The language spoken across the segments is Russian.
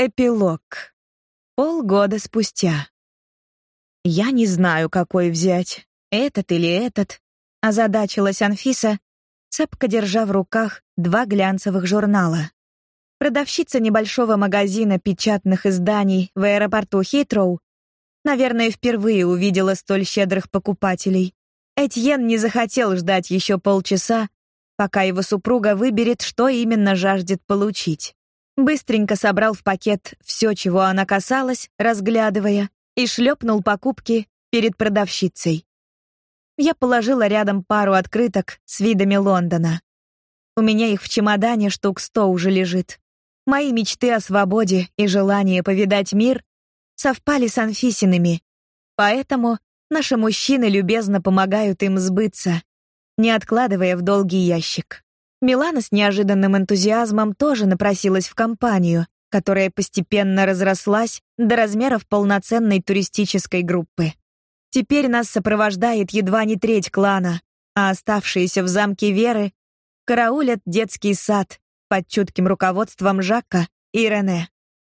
Эпилог. Полгода спустя. Я не знаю, какой взять, этот или этот, озадачилась Анфиса, цепко держа в руках два глянцевых журнала. Продавщица небольшого магазина печатных изданий в аэропорту Хитроу, наверное, впервые увидела столь щедрых покупателей. Этьен не захотел ждать еще полчаса, пока его супруга выберет, что именно жаждет получить. Быстренько собрал в пакет все, чего она касалась, разглядывая, и шлепнул покупки перед продавщицей. Я положила рядом пару открыток с видами Лондона. У меня их в чемодане штук сто уже лежит. Мои мечты о свободе и желание повидать мир совпали с Анфисиными, поэтому наши мужчины любезно помогают им сбыться, не откладывая в долгий ящик. Милана с неожиданным энтузиазмом тоже напросилась в компанию, которая постепенно разрослась до размеров полноценной туристической группы. Теперь нас сопровождает едва не треть клана, а оставшиеся в замке Веры караулят детский сад под чутким руководством Жака и Рене.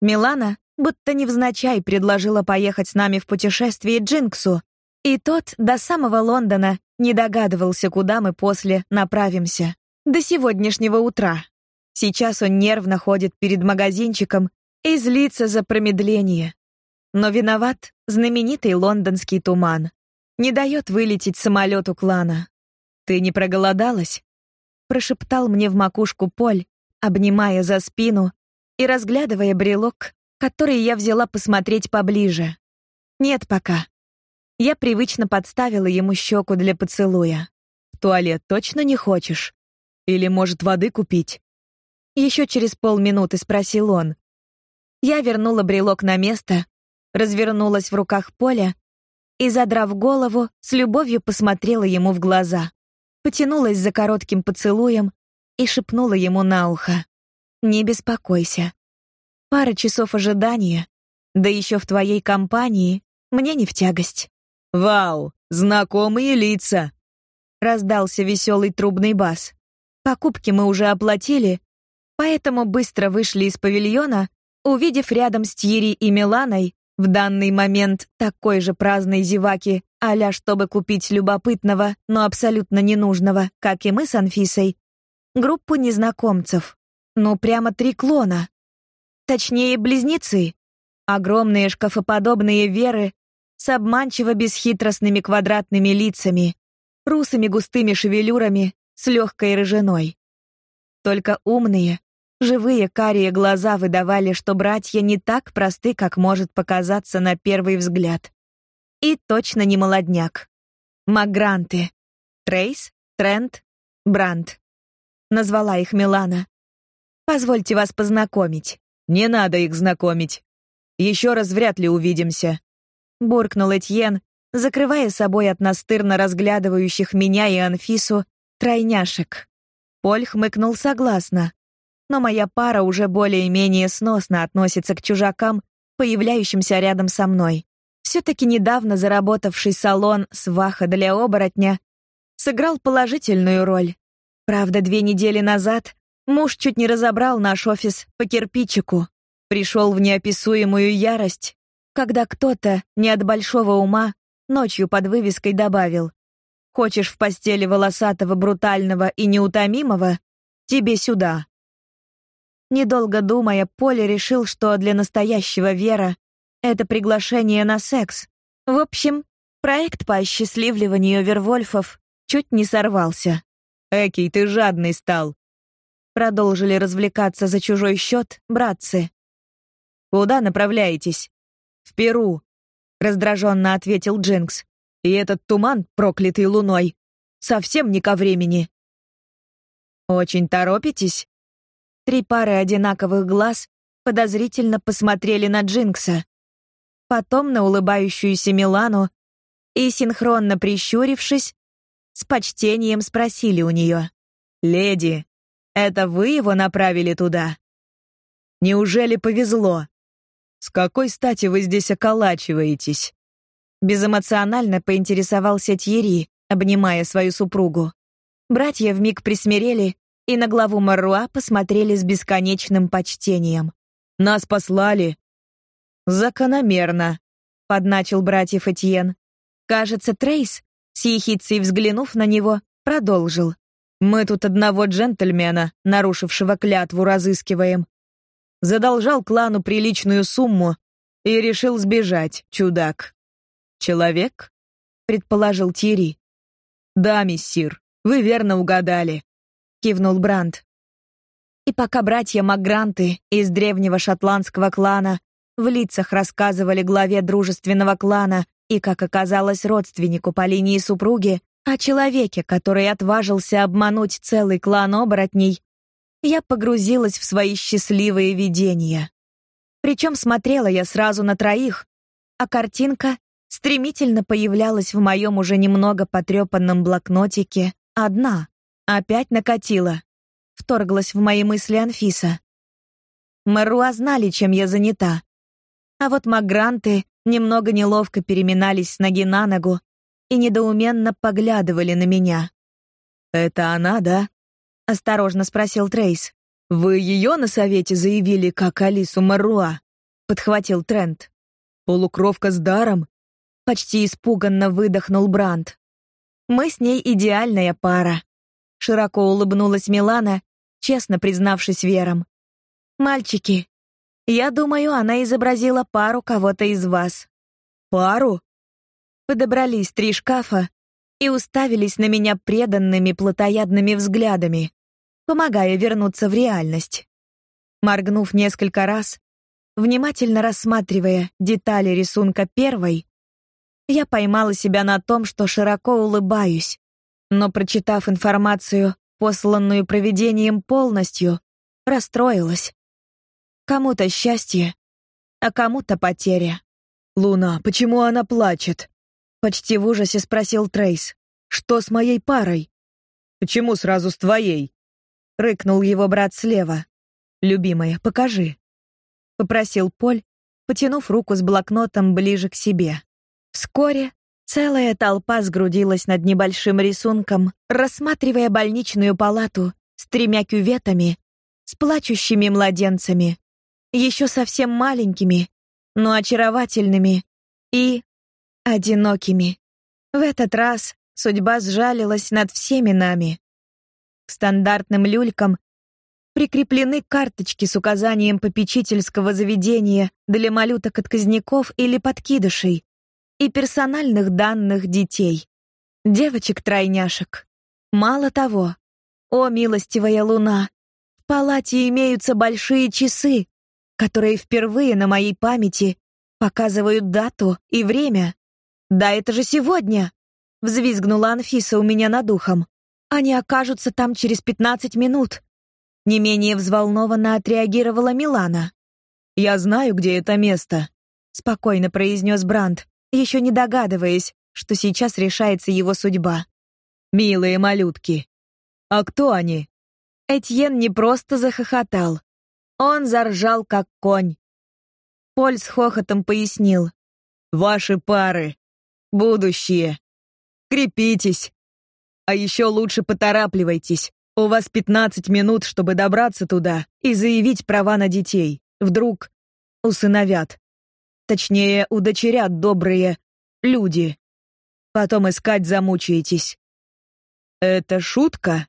Милана будто невзначай предложила поехать с нами в путешествие Джинксу, и тот до самого Лондона не догадывался, куда мы после направимся. До сегодняшнего утра. Сейчас он нервно ходит перед магазинчиком и злится за промедление. Но виноват знаменитый лондонский туман. Не дает вылететь самолету клана. Ты не проголодалась? прошептал мне в макушку Поль, обнимая за спину и разглядывая брелок, который я взяла посмотреть поближе. Нет пока. Я привычно подставила ему щеку для поцелуя. В туалет точно не хочешь? Или, может, воды купить? Еще через полминуты спросил он. Я вернула брелок на место, развернулась в руках Поля и, задрав голову, с любовью посмотрела ему в глаза. Потянулась за коротким поцелуем и шепнула ему на ухо: "Не беспокойся. Пара часов ожидания, да еще в твоей компании, мне не в тягость". "Вау, знакомые лица", раздался веселый трубный бас. Покупки мы уже оплатили, поэтому быстро вышли из павильона, увидев рядом с Тьери и Миланой в данный момент такой же праздной зеваки, аля чтобы купить любопытного, но абсолютно ненужного, как и мы с Анфисой, группу незнакомцев. Ну прямо три клона. Точнее, близнецы. Огромные шкафоподобные веры с обманчиво бесхитростными квадратными лицами, русыми густыми шевелюрами с легкой рыжиной. Только умные, живые карие глаза выдавали, что братья не так просты, как может показаться на первый взгляд. И точно не молодняк. Магранты. Трейс, Трент, Бранд. Назвала их Милана. Позвольте вас познакомить. Не надо их знакомить. Еще раз вряд ли увидимся. Буркнул Этьен, закрывая собой от настырно разглядывающих меня и Анфису тройняшек. Поль хмыкнул согласно. Но моя пара уже более-менее сносно относится к чужакам, появляющимся рядом со мной. все таки недавно заработавший салон сваха для оборотня сыграл положительную роль. Правда, две недели назад муж чуть не разобрал наш офис по кирпичику. Пришел в неописуемую ярость, когда кто-то, не от большого ума, ночью под вывеской добавил: Хочешь в постели волосатого, брутального и неутомимого? Тебе сюда. Недолго думая, Поля решил, что для настоящего Вера это приглашение на секс. В общем, проект по осчастливливанию Вервольфов чуть не сорвался. Экий, ты жадный стал. Продолжили развлекаться за чужой счет братцы. Куда направляетесь? В Перу, раздраженно ответил Джинкс. И этот туман, проклятый луной, совсем не ко времени. Очень торопитесь? Три пары одинаковых глаз подозрительно посмотрели на Джинкса, потом на улыбающуюся Милану и синхронно прищурившись, с почтением спросили у нее: "Леди, это вы его направили туда? Неужели повезло? С какой стати вы здесь околачиваетесь?" Безэмоционально поинтересовался Тьерри, обнимая свою супругу. Братья вмиг присмирели и на главу Маруа посмотрели с бесконечным почтением. «Нас послали». «Закономерно», — подначил братьев Этьен. Кажется, Трейс, с ехицей взглянув на него, продолжил. «Мы тут одного джентльмена, нарушившего клятву, разыскиваем. Задолжал клану приличную сумму и решил сбежать, чудак». «Человек?» — предположил Тири. «Да, миссир, вы верно угадали», — кивнул Бранд. И пока братья Макгранты из древнего шотландского клана в лицах рассказывали главе дружественного клана и, как оказалось, родственнику по линии супруги о человеке, который отважился обмануть целый клан оборотней, я погрузилась в свои счастливые видения. Причем смотрела я сразу на троих, а картинка стремительно появлялась в моем уже немного потрепанном блокнотике одна. Опять накатила. Вторглась в мои мысли Анфиса. Мэруа знали, чем я занята. А вот магранты немного неловко переминались с ноги на ногу и недоуменно поглядывали на меня. «Это она, да?» — осторожно спросил Трейс. «Вы ее на совете заявили как Алису Маруа?» — подхватил Трент. «Полукровка с даром? Почти испуганно выдохнул Бранд. Мы с ней идеальная пара. Широко улыбнулась Милана, честно признавшись Верам. Мальчики, я думаю, она изобразила пару кого-то из вас. Пару? Подобрались три шкафа и уставились на меня преданными плотоядными взглядами, помогая вернуться в реальность. Моргнув несколько раз, внимательно рассматривая детали рисунка первой, я поймала себя на том, что широко улыбаюсь, но, прочитав информацию, посланную провидением полностью, расстроилась. Кому-то счастье, а кому-то потеря. «Луна, почему она плачет?» Почти в ужасе спросил Трейс. «Что с моей парой?» «Почему сразу с твоей?» Рыкнул его брат слева. «Любимая, покажи», — попросил Поль, потянув руку с блокнотом ближе к себе. Вскоре целая толпа сгрудилась над небольшим рисунком, рассматривая больничную палату с тремя кюветами, с плачущими младенцами, еще совсем маленькими, но очаровательными и одинокими. В этот раз судьба сжалилась над всеми нами. К стандартным люлькам прикреплены карточки с указанием попечительского заведения для малюток-отказников или подкидышей, и персональных данных детей. Девочек-тройняшек. Мало того, о милостивая луна, в палате имеются большие часы, которые впервые на моей памяти показывают дату и время. Да это же сегодня, взвизгнула Анфиса у меня над ухом. Они окажутся там через 15 минут. Не менее взволнованно отреагировала Милана. Я знаю, где это место, спокойно произнес Бранд еще не догадываясь, что сейчас решается его судьба. Милые малютки. А кто они? Этьен не просто захохотал. Он заржал как конь. Поль с хохотом пояснил: "Ваши пары, будущее. Крепитесь. А еще лучше поторапливайтесь. У вас 15 минут, чтобы добраться туда и заявить права на детей. Вдруг усыновят. Точнее, удочерят добрые люди. Потом искать замучаетесь. Это шутка?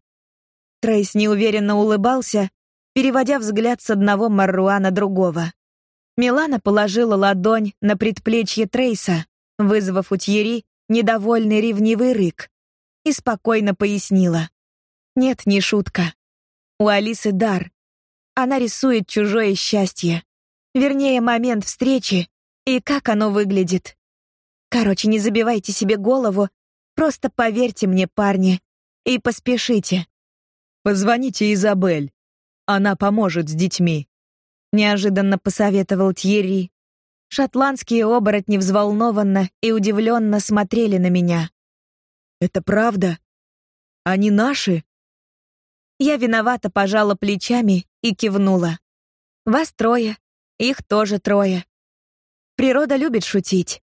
Трейс неуверенно улыбался, переводя взгляд с одного Марруа на другого. Милана положила ладонь на предплечье Трейса, вызвав у Тьери недовольный ревнивый рык, и спокойно пояснила: "Нет, не шутка. У Алисы дар. Она рисует чужое счастье. Вернее, момент встречи и как оно выглядит. Короче, не забивайте себе голову, просто поверьте мне, парни, и поспешите. Позвоните Изабель. Она поможет с детьми, неожиданно посоветовал Тьерри. Шотландские оборотни взволнованно и удивленно смотрели на меня. Это правда? Они наши? Я виновато пожала плечами и кивнула. Вас трое, их тоже трое. Природа любит шутить.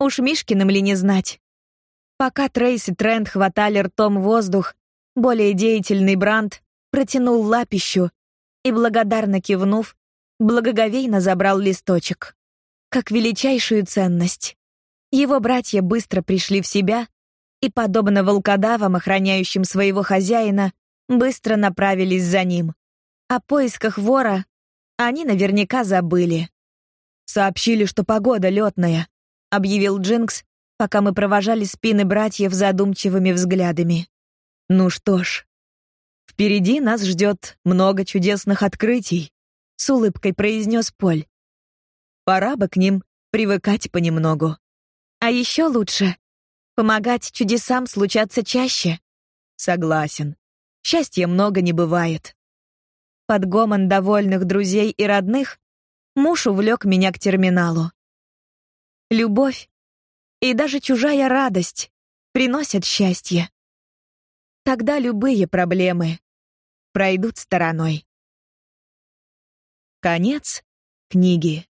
Уж Мишкиным ли не знать. Пока Трейс и Трент хватали ртом воздух, более деятельный Бранд протянул лапищу и, благодарно кивнув, благоговейно забрал листочек. Как величайшую ценность. Его братья быстро пришли в себя и, подобно волкодавам, охраняющим своего хозяина, быстро направились за ним. О поисках вора они наверняка забыли. Сообщили, что погода летная, объявил Джинкс, пока мы провожали спины братьев задумчивыми взглядами. Ну что ж, впереди нас ждет много чудесных открытий, с улыбкой произнес Поль. Пора бы к ним привыкать понемногу. А еще лучше помогать чудесам случаться чаще. Согласен. Счастья много не бывает. Под гомон довольных друзей и родных муж увлек меня к терминалу. Любовь и даже чужая радость приносят счастье. Тогда любые проблемы пройдут стороной. Конец книги.